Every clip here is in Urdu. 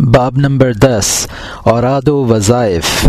باب نمبر دس اوراد و وظائف۔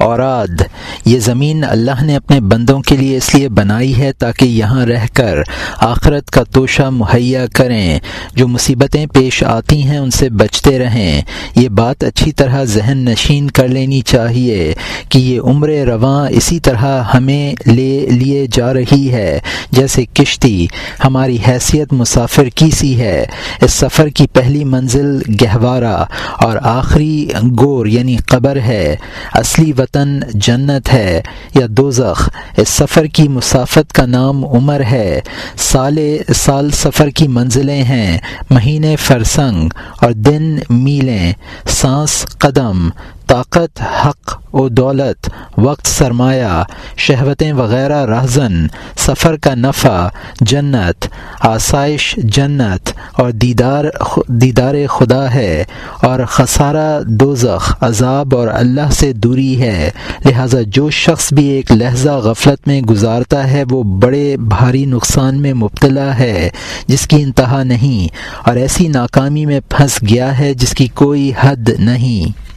اوراد۔ یہ زمین اللہ نے اپنے بندوں کے لیے اس لیے بنائی ہے تاکہ یہاں رہ کر آخرت کا توشہ مہیا کریں۔ جو مصیبتیں پیش آتی ہیں ان سے بچتے رہیں۔ یہ بات اچھی طرح ذہن نشین کر لینی چاہیے کہ یہ عمر رواں اسی طرح ہمیں لے لیے جا رہی ہے۔ جیسے کشتی، ہماری حیثیت مسافر کی سی ہے۔ اس سفر کی پہلی منزل گہوارہ اور آخری گور یعنی قبر ہے۔ اصلی وطن جنت ہے یا دوزخ، اس سفر کی مسافت کا نام عمر ہے۔ سال سال سفر کی منزلیں ہیں، مہینے فرسنگ اور دن میلیں۔ سانس قدم طاقت، حق و دولت، وقت سرمایہ، شہوتیں وغیرہ رہزن، سفر کا نفع، جنت، آسائش جنت، اور دیدار دیدار خدا ہے، اور خسارہ دوزخ، عذاب اور اللہ سے دوری ہے، لہذا جو شخص بھی ایک لہجہ غفلت میں گزارتا ہے، وہ بڑے بھاری نقصان میں مبتلا ہے، جس کی انتہا نہیں، اور ایسی ناکامی میں پھنس گیا ہے، جس کی کوئی حد نہیں۔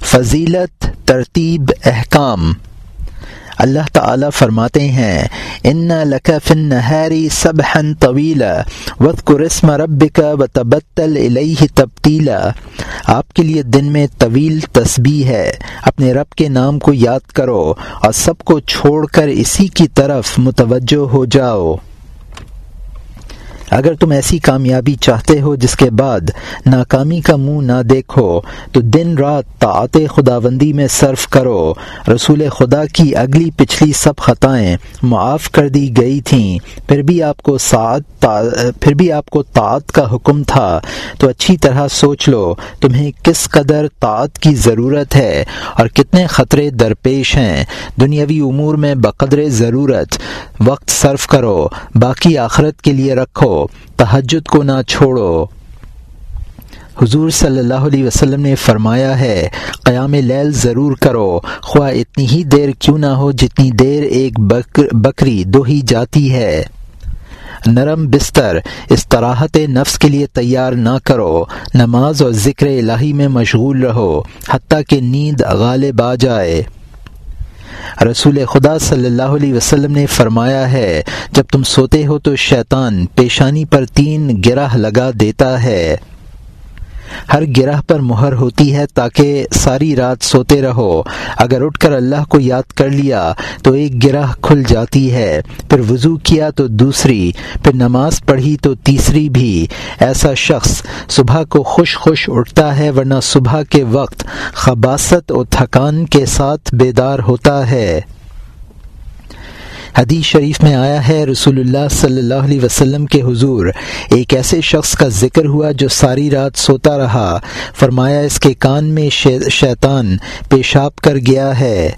فضیلت، ترتیب، احکام۔ اللہ تعالی فرماتے ہیں ان لکف نہری سب ہن طویل وط قرسم رب کا و تبتل علیہ تبدیلا آپ کے لیے دن میں طویل تسبیح ہے۔ اپنے رب کے نام کو یاد کرو اور سب کو چھوڑ کر اسی کی طرف متوجہ ہو جاؤ۔ اگر تم ایسی کامیابی چاہتے ہو جس کے بعد ناکامی کا منہ نہ دیکھو، تو دن رات طاعت خداوندی میں صرف کرو۔ رسول خدا کی اگلی پچھلی سب خطائیں معاف کر دی گئی تھیں۔ پھر بھی آپ کو سعت پھر بھی آپ کو طاعت کا حکم تھا۔ تو اچھی طرح سوچ لو، تمہیں کس قدر طاعت کی ضرورت ہے اور کتنے خطرے درپیش ہیں۔ دنیاوی امور میں بقدر ضرورت۔ وقت صرف کرو، باقی آخرت کے لیے رکھو۔ تحجد کو نہ چھوڑو۔ حضور صلی اللہ علیہ وسلم نے فرمایا ہے، قیام لیل ضرور کرو، خواہ اتنی ہی دیر کیوں نہ ہو جتنی دیر ایک بکر بکری دو ہی جاتی ہے۔ نرم بستر، اس طراحت نفس کے لیے تیار نہ کرو۔ نماز اور ذکر الہی میں مشغول رہو، حتیٰ کہ نیند غالب آ جائے۔ رسول خدا صلی اللہ علیہ وسلم نے فرمایا ہے، جب تم سوتے ہو تو شیطان پیشانی پر تین گرہ لگا دیتا ہے۔ ہر گرہ پر مہر ہوتی ہے تاکہ ساری رات سوتے رہو۔ اگر اٹھ کر اللہ کو یاد کر لیا تو ایک گرہ کھل جاتی ہے، پھر وضو کیا تو دوسری، پھر نماز پڑھی تو تیسری بھی۔ ایسا شخص صبح کو خوش خوش اٹھتا ہے، ورنہ صبح کے وقت خباست اور تھکان کے ساتھ بیدار ہوتا ہے۔ حدیث شریف میں آیا ہے رسول اللہ صلی اللہ علیہ وسلم کے حضور، ایک ایسے شخص کا ذکر ہوا جو ساری رات سوتا رہا۔ فرمایا، اس کے کان میں شیطان پیشاب کر گیا ہے۔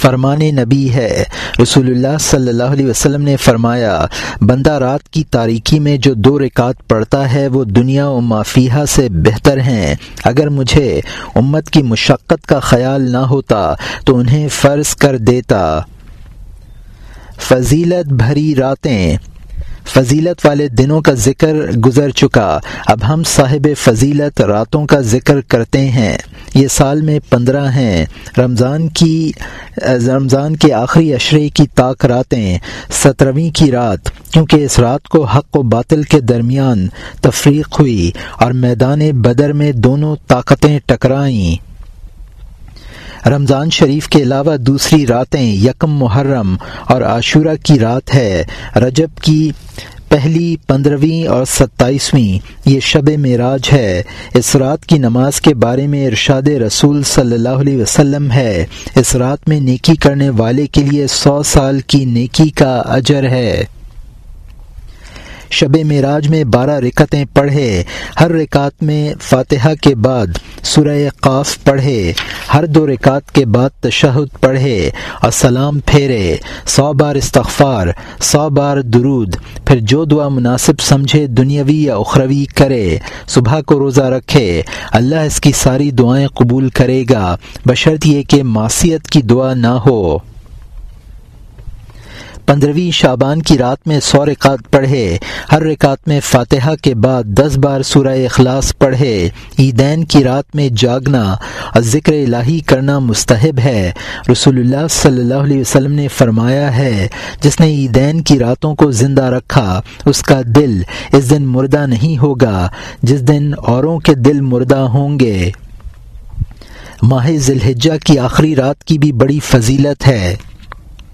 فرمان نبی ہے رسول اللہ صلی اللہ علیہ وسلم نے فرمایا، بندہ رات کی تاریکی میں جو دو رکعت پڑھتا ہے، وہ دنیا و مافیہ سے بہتر ہیں۔ اگر مجھے امت کی مشقت کا خیال نہ ہوتا، تو انہیں فرض کر دیتا۔ فضیلت بھری راتیں۔ فضیلت والے دنوں کا ذکر گزر چکا۔ اب ہم صاحب فضیلت راتوں کا ذکر کرتے ہیں۔ یہ سال میں پندرہ ہیں۔ رمضان کی، رمضان کے آخری اشرے کی طاق راتیں، سترویں کی رات۔ کیونکہ اس رات کو حق و باطل کے درمیان تفریق ہوئی اور میدان بدر میں دونوں طاقتیں ٹکرائیں۔ رمضان شریف کے علاوہ دوسری راتیں یکم محرم اور عاشورہ کی رات ہے۔ رجب کی پہلی پندرہویں اور ستائیسویں یہ شب معراج ہے۔ اس رات کی نماز کے بارے میں ارشاد رسول صلی اللہ علیہ وسلم ہے۔ اس رات میں نیکی کرنے والے کے لیے سو سال کی نیکی کا اجر ہے۔ شب معراج میں بارہ رکتیں پڑھے، ہر رکعت میں فاتحہ کے بعد سورہ قاف پڑھے، ہر دو رکعت کے بعد تشہد پڑھے اور سلام پھیرے، سو بار استغفار، سو بار درود، پھر جو دعا مناسب سمجھے دنیاوی یا اخروی کرے، صبح کو روزہ رکھے، اللہ اس کی ساری دعائیں قبول کرے گا بشرط یہ کہ معصیت کی دعا نہ ہو۔ پندرہویں شابان کی رات میں سو رکعت پڑھے۔ ہر رکعت میں فاتحہ کے بعد دس بار سورہ اخلاص پڑھے۔ عیدین کی رات میں جاگنا اور ذکر الہی کرنا مستحب ہے۔ رسول اللہ صلی اللہ علیہ وسلم نے فرمایا ہے، جس نے عیدین کی راتوں کو زندہ رکھا، اس کا دل اس دن مردہ نہیں ہوگا، جس دن اوروں کے دل مردہ ہوں گے۔ ماہ ذی الحجہ کی آخری رات کی بھی بڑی فضیلت ہے۔